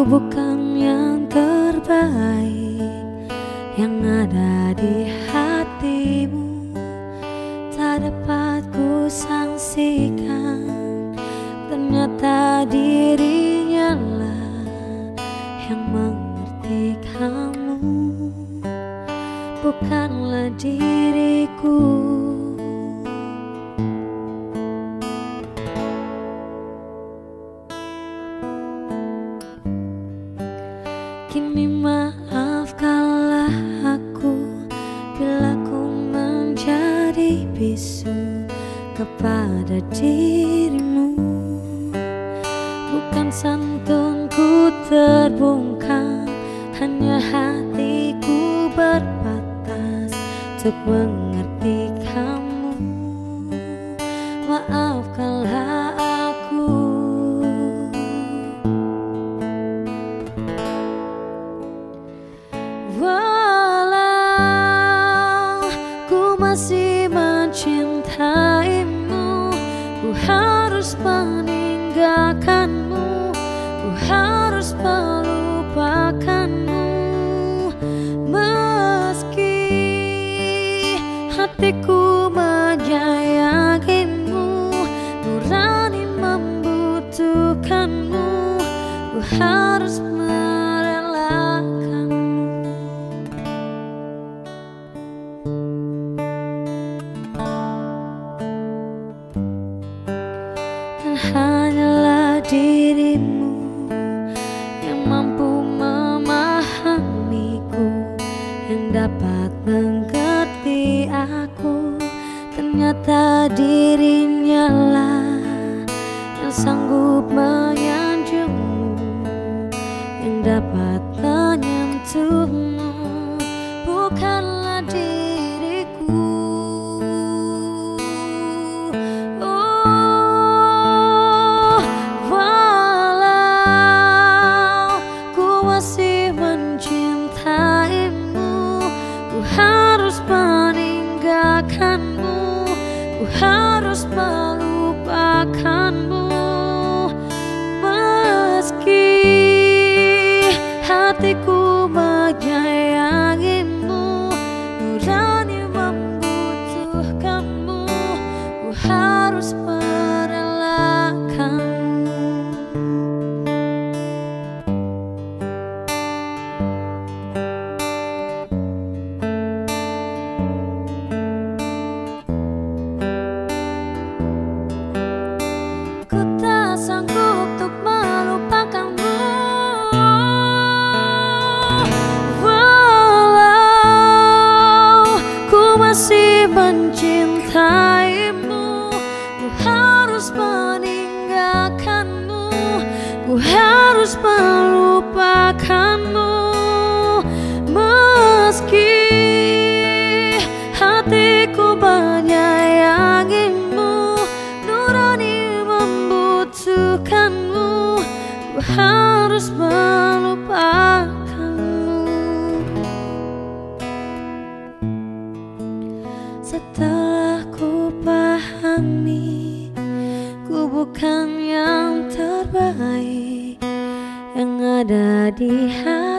Bukan yang terbaik Yang ada di hatimu. Tak dapat ku sangsikan Ternyata dirinya lah Yang mengerti kamu. Bukanlah diriku Kini maafkanlah aku Bila ku menjadi bisu kepada dirimu. Bukan santunku terbungkam Hanya hatiku berbatas Untuk mengerti masih mencintaimu. Ku harus meninggalkanmu. Ku harus melupakanmu. Meski hatiku menyayangimu Nurani membutuhkanmu. Ku harus Ternyata dirinya lah Yang sanggup menyanjungmu Yang dapat menyentuhmu harus melupakanmu. Meski hatiku menyayangimu, nurani membutuhkanmu, ku harus merelakanmu. Melupakanmu. Meski hatiku menyayangimu Nurani membutuhkanmu. Ku harus melupakanmu. Setelah ku pahami Ku bukan ada di hati